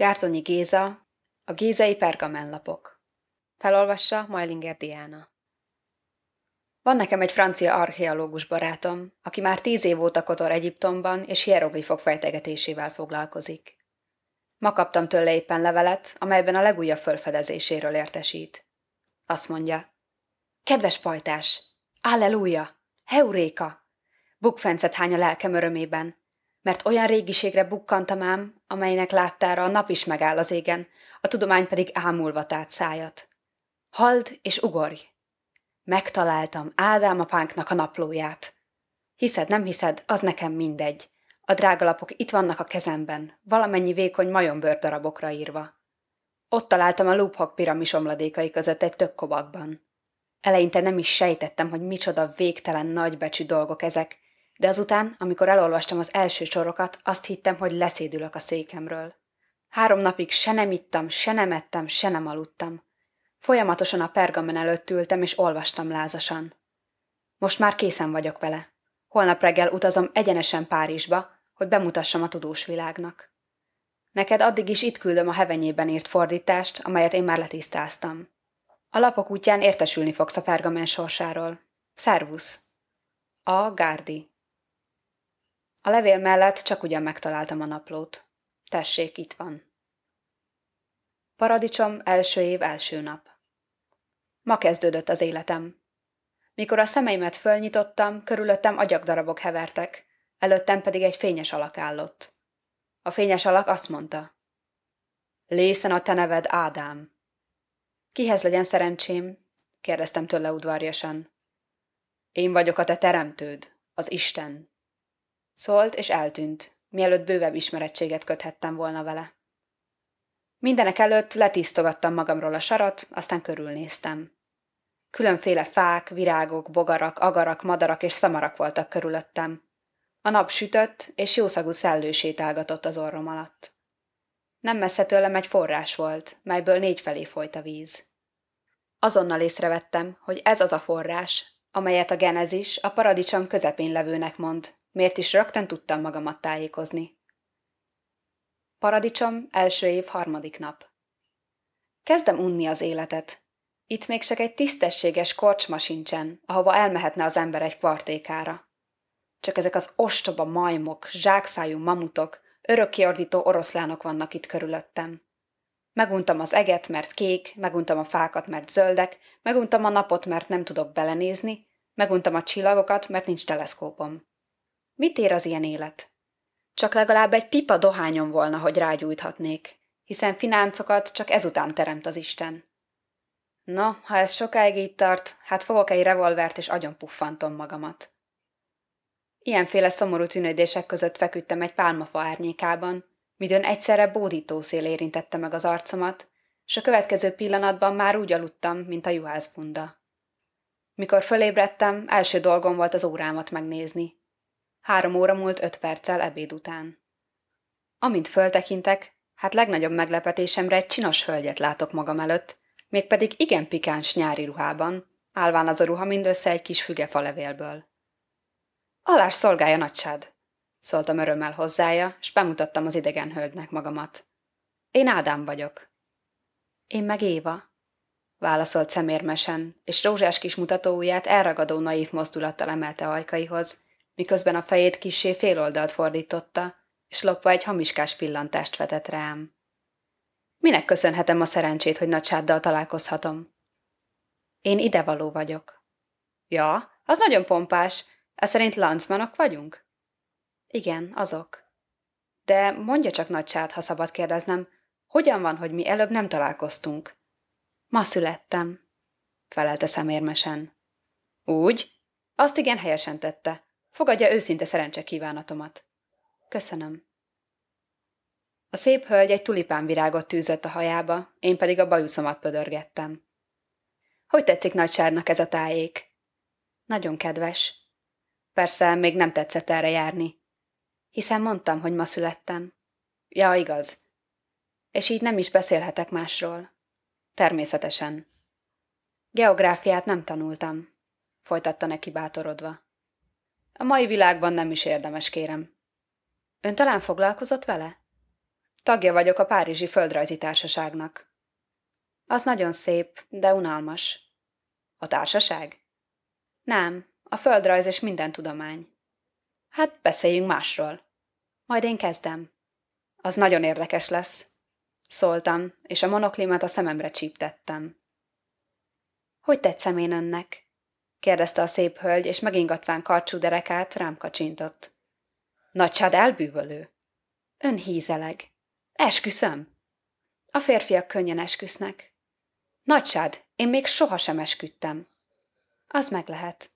Gártonyi Géza, a Gézei pergamenlapok. Felolvassa Majlinger Diana. Van nekem egy francia archeológus barátom, aki már tíz év óta kotor Egyiptomban és hieroglifok fejtegetésével foglalkozik. Ma kaptam tőle éppen levelet, amelyben a legújabb fölfedezéséről értesít. Azt mondja, Kedves pajtás! Alleluja! Heuréka! Bukfencet hány a lelkem örömében, mert olyan régiségre bukkantam ám, amelynek láttára a nap is megáll az égen, a tudomány pedig ámulva tát szájat. Hald és ugorj! Megtaláltam Ádám apánknak a naplóját. Hiszed, nem hiszed, az nekem mindegy. A drágalapok itt vannak a kezemben, valamennyi vékony majombőr darabokra írva. Ott találtam a Lúphok piramis omladékai között egy tök kobakban. Eleinte nem is sejtettem, hogy micsoda végtelen nagybecsű dolgok ezek, de azután, amikor elolvastam az első sorokat, azt hittem, hogy leszédülök a székemről. Három napig se nem ittam, se nem ettem, se nem aludtam. Folyamatosan a pergamen előtt ültem, és olvastam lázasan. Most már készen vagyok vele. Holnap reggel utazom egyenesen Párizsba, hogy bemutassam a tudós világnak. Neked addig is itt küldöm a hevenyében írt fordítást, amelyet én már letisztáztam. A lapok útján értesülni fogsz a pergamen sorsáról. Szervusz! A. Gárdi A levél mellett csak ugyan megtaláltam a naplót. Tessék, itt van. Paradicsom első év első nap. Ma kezdődött az életem. Mikor a szemeimet fölnyitottam, körülöttem agyagdarabok hevertek, előttem pedig egy fényes alak állott. A fényes alak azt mondta. Lészen a te neved Ádám. Kihez legyen szerencsém? kérdeztem tőle udvarjasan. Én vagyok a te teremtőd, az Isten. Szólt és eltűnt, mielőtt bővebb ismerettséget köthettem volna vele. Mindenek előtt letisztogattam magamról a sarat, aztán körülnéztem. Különféle fák, virágok, bogarak, agarak, madarak és szamarak voltak körülöttem. A nap sütött, és jószagú szellő sétálgatott az orrom alatt. Nem messze tőlem egy forrás volt, melyből négy felé folyt a víz. Azonnal észrevettem, hogy ez az a forrás, amelyet a genezis a paradicsom közepén levőnek mond, miért is rögtön tudtam magamat tájékozni. Paradicsom első év harmadik nap. Kezdem unni az életet. Itt még csak egy tisztességes korcsma sincsen, ahova elmehetne az ember egy kvartékára. Csak ezek az ostoba majmok, zsákszájú mamutok, örökkiordító oroszlánok vannak itt körülöttem. Meguntam az eget, mert kék, meguntam a fákat, mert zöldek, meguntam a napot, mert nem tudok belenézni, meguntam a csillagokat, mert nincs teleszkópom. Mit ér az ilyen élet? Csak legalább egy pipa dohányom volna, hogy rágyújthatnék, hiszen fináncokat csak ezután teremt az Isten. No, ha ez sokáig így tart, hát fogok egy revolvert és agyon puffantom magamat. Ilyenféle szomorú tűnődések között feküdtem egy pálmafa árnyékában, midőn egyszerre bódító szél érintette meg az arcomat, és a következő pillanatban már úgy aludtam, mint a juhászbunda. Mikor fölébredtem, első dolgom volt az órámat megnézni. Három óra múlt öt perccel ebéd után. Amint föltekintek, hát legnagyobb meglepetésemre egy csinos hölgyet látok magam előtt, mégpedig igen pikáns nyári ruhában, állván az a ruha mindössze egy kis fügefa levélből. Alás szolgálja nagysád, szóltam örömmel hozzája, s bemutattam az idegen hölgynek magamat. Én Ádám vagyok. Én meg Éva, válaszolt szemérmesen, és rózsás kis mutatóujját elragadó naív mozdulattal emelte ajkaihoz, miközben a fejét kisé féloldalt fordította, és lopva egy hamiskás pillantást vetett rám. Minek köszönhetem a szerencsét, hogy nagysáddal találkozhatom? Én idevaló vagyok. Ja, az nagyon pompás. Ez szerint lancmanok vagyunk? Igen, azok. De mondja csak nagysád, ha szabad kérdeznem, hogyan van, hogy mi előbb nem találkoztunk? Ma születtem, felelte szemérmesen. Úgy? Azt igen helyesen tette. Fogadja őszinte szerencse kívánatomat. Köszönöm. A szép hölgy egy tulipánvirágot tűzött a hajába, én pedig a bajuszomat pödörgettem. Hogy tetszik nagysárnak ez a tájék? Nagyon kedves. Persze, még nem tetszett erre járni. Hiszen mondtam, hogy ma születtem. Ja, igaz. És így nem is beszélhetek másról. Természetesen. Geográfiát nem tanultam, folytatta neki bátorodva. A mai világban nem is érdemes, kérem. Ön talán foglalkozott vele? Tagja vagyok a Párizsi Földrajzi Társaságnak. Az nagyon szép, de unalmas. A társaság? Nem, a földrajz és minden tudomány. Hát beszéljünk másról. Majd én kezdem. Az nagyon érdekes lesz. Szóltam, és a monoklimat a szememre csíptettem. Hogy tetszem én önnek? Kérdezte a szép hölgy, és megingatván karcsú derekát rám kacsintott. Nagysád elbűvölő. Ön hízeleg. Esküszöm. A férfiak könnyen esküsznek. Nagysád, én még sohasem esküdtem. Az meg lehet.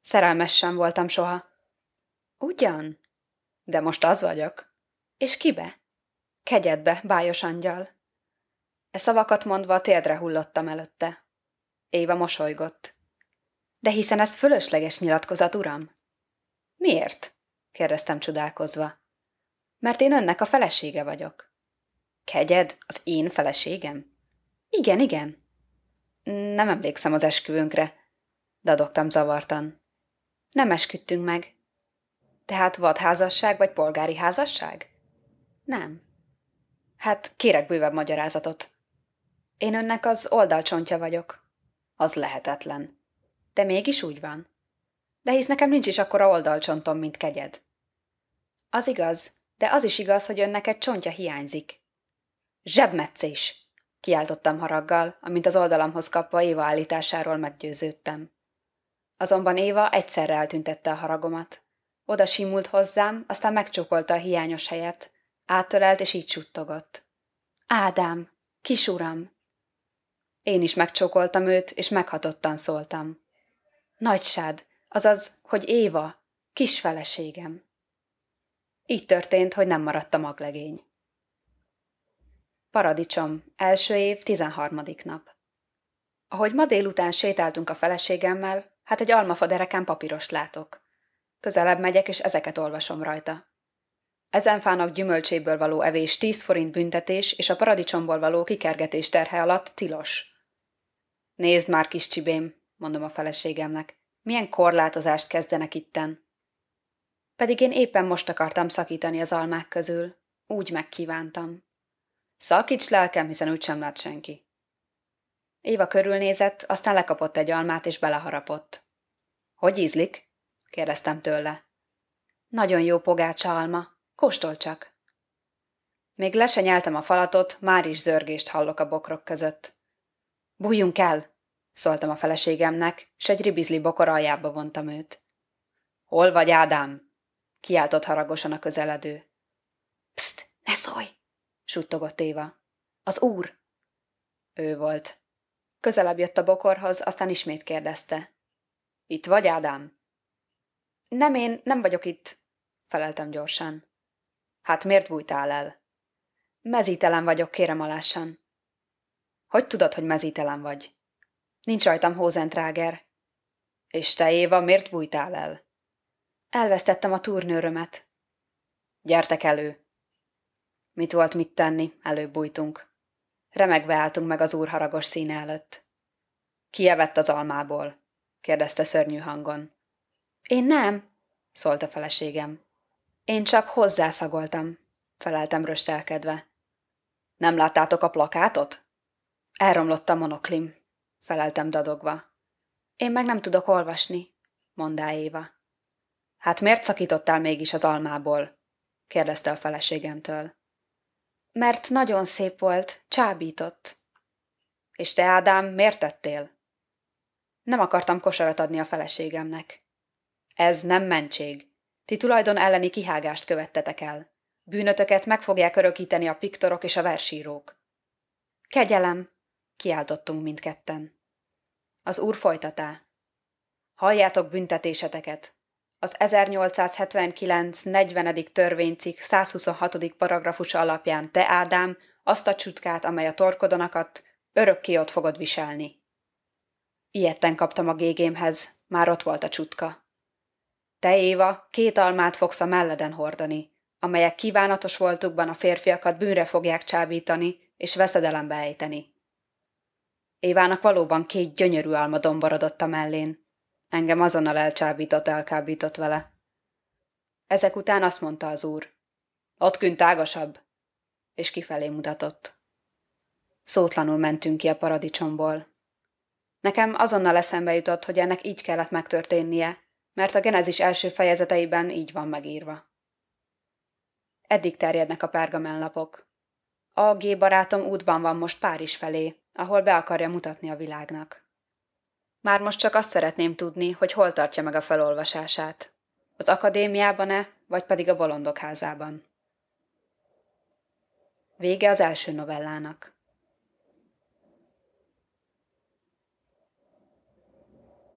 Szerelmes sem voltam soha. Ugyan? De most az vagyok. És kibe? Kegyedbe, bájos angyal. E szavakat mondva térdre hullottam előtte. Éva mosolygott. De hiszen ez fölösleges nyilatkozat, uram? Miért? kérdeztem csodálkozva. Mert én önnek a felesége vagyok. Kegyed, az én feleségem? Igen, igen. Nem emlékszem az esküvőnkre, dadogtam zavartan. Nem esküdtünk meg. Tehát vadházasság vagy polgári házasság? Nem. Hát kérek bővebb magyarázatot. Én önnek az oldalcsontja vagyok. Az lehetetlen. De mégis úgy van. De hisz nekem nincs is akkora oldalcsontom, mint kegyed. Az igaz, de az is igaz, hogy önnek egy csontja hiányzik. Zsebmetszés! Kiáltottam haraggal, amint az oldalamhoz kapva Éva állításáról meggyőződtem. Azonban Éva egyszerre eltüntette a haragomat. Oda simult hozzám, aztán megcsókolta a hiányos helyet, áttölelt és így suttogott. Ádám, kisuram! Én is megcsókoltam őt, és meghatottan szóltam. Nagysád, azaz, hogy Éva, kis feleségem. Így történt, hogy nem maradt a maglegény. Paradicsom, első év, tizenharmadik nap. Ahogy ma délután sétáltunk a feleségemmel, hát egy almafa dereken papírost látok. Közelebb megyek, és ezeket olvasom rajta. Ezen fának gyümölcséből való evés 10 forint büntetés, és a paradicsomból való kikergetés terhe alatt tilos. Nézd már, kis csibém, mondom a feleségemnek, milyen korlátozást kezdenek itten. Pedig én éppen most akartam szakítani az almák közül. Úgy megkívántam. Szakíts lelkem, hiszen úgysem lát senki. Éva körülnézett, aztán lekapott egy almát, és beleharapott. Hogy ízlik? kérdeztem tőle. Nagyon jó pogácsa alma. Kóstol csak. Még lesenyeltem a falatot, már is zörgést hallok a bokrok között. Bújjunk el! Szóltam a feleségemnek, s egy ribizli bokor aljába vontam őt. Hol vagy, Ádám? kiáltott haragosan a közeledő. Pszt, ne szólj! suttogott Éva. Az úr! Ő volt. Közelebb jött a bokorhoz, aztán ismét kérdezte. Itt vagy, Ádám? Nem én, nem vagyok itt, feleltem gyorsan. Hát miért bújtál el? Mezítelen vagyok, kérem alásan. Hogy tudod, hogy mezítelen vagy? Nincs rajtam hózentráger. És te, Éva, miért bújtál el? Elvesztettem a turnőrömet. Gyertek elő. Mit volt mit tenni, előbb bújtunk. Remegve álltunk meg az úr színe előtt. Ki evett az almából? kérdezte szörnyű hangon. Én nem, szólt a feleségem. Én csak hozzászagoltam, feleltem röstelkedve. Nem láttátok a plakátot? Elromlott a monoklim, feleltem dadogva. Én meg nem tudok olvasni, mondá Éva. Hát miért szakítottál mégis az almából? kérdezte a feleségemtől. Mert nagyon szép volt, csábított. És te, Ádám, miért tettél? Nem akartam kosarat adni a feleségemnek. Ez nem mentség. Ti tulajdon elleni kihágást követtetek el. Bűnötöket meg fogják örökíteni a piktorok és a versírók. Kegyelem! Kiáltottunk mindketten. Az úr folytatá. Halljátok büntetéseteket. Az 1879. 40. törvénycikk 126. paragrafus alapján te, Ádám, azt a csutkát, amely a torkodonakat, örökké ott fogod viselni. Ilyetten kaptam a gégémhez, már ott volt a csutka. Te, Éva, két almát fogsz a melleden hordani, amelyek kívánatos voltukban a férfiakat bűnre fogják csábítani és veszedelembe ejteni. Évának valóban két gyönyörű alma domborodott a mellén. Engem azonnal elcsábított, elkábított vele. Ezek után azt mondta az úr. Ott künt tágasabb. és kifelé mutatott. Szótlanul mentünk ki a paradicsomból. Nekem azonnal eszembe jutott, hogy ennek így kellett megtörténnie, mert a genezis első fejezeteiben így van megírva. Eddig terjednek a pergamenlapok. A G barátom útban van most Párizs felé, ahol be akarja mutatni a világnak. Már most csak azt szeretném tudni, hogy hol tartja meg a felolvasását. Az akadémiában-e, vagy pedig a bolondok házában. Vége az első novellának.